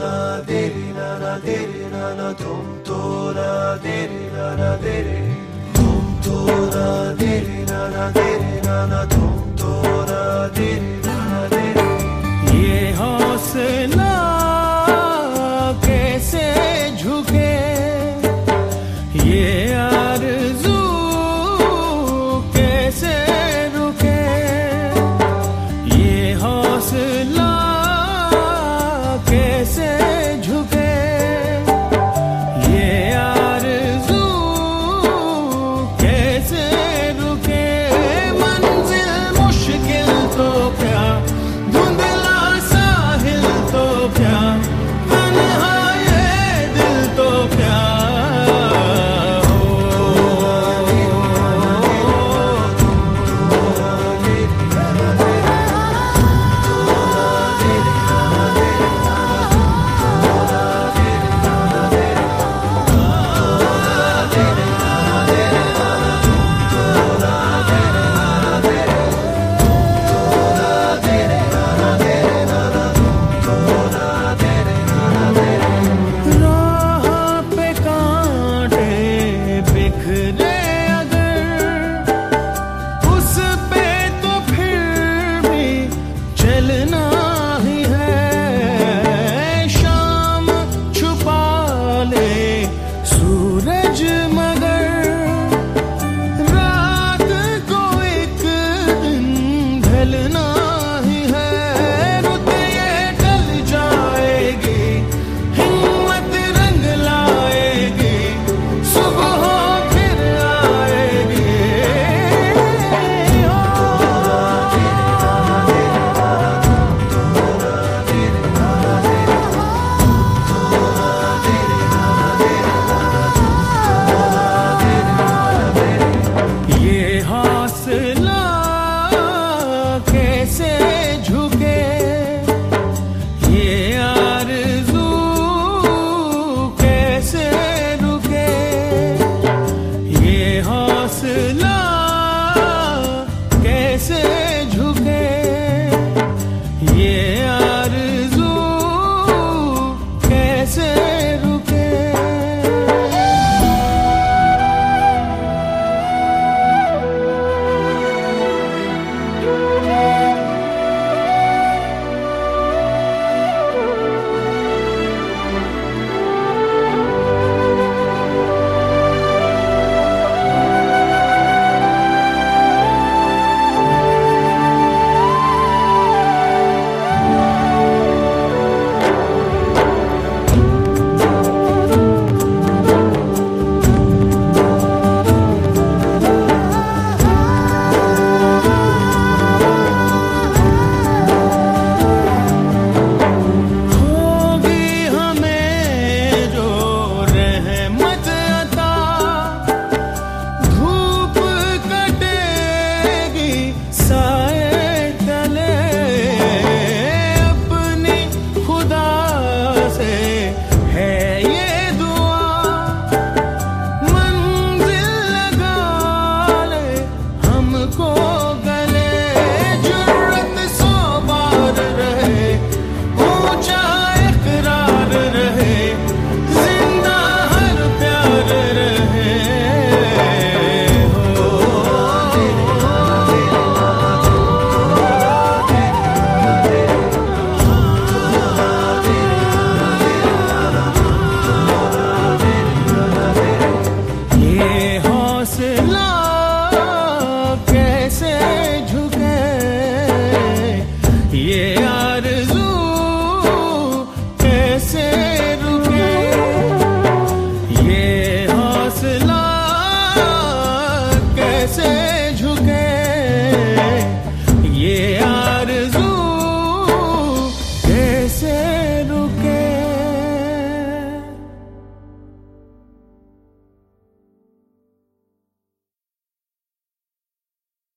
la diri na na diri na na tum to la diri na na diri tum to la diri na na diri na na tum to la diri na na diri ye हौसला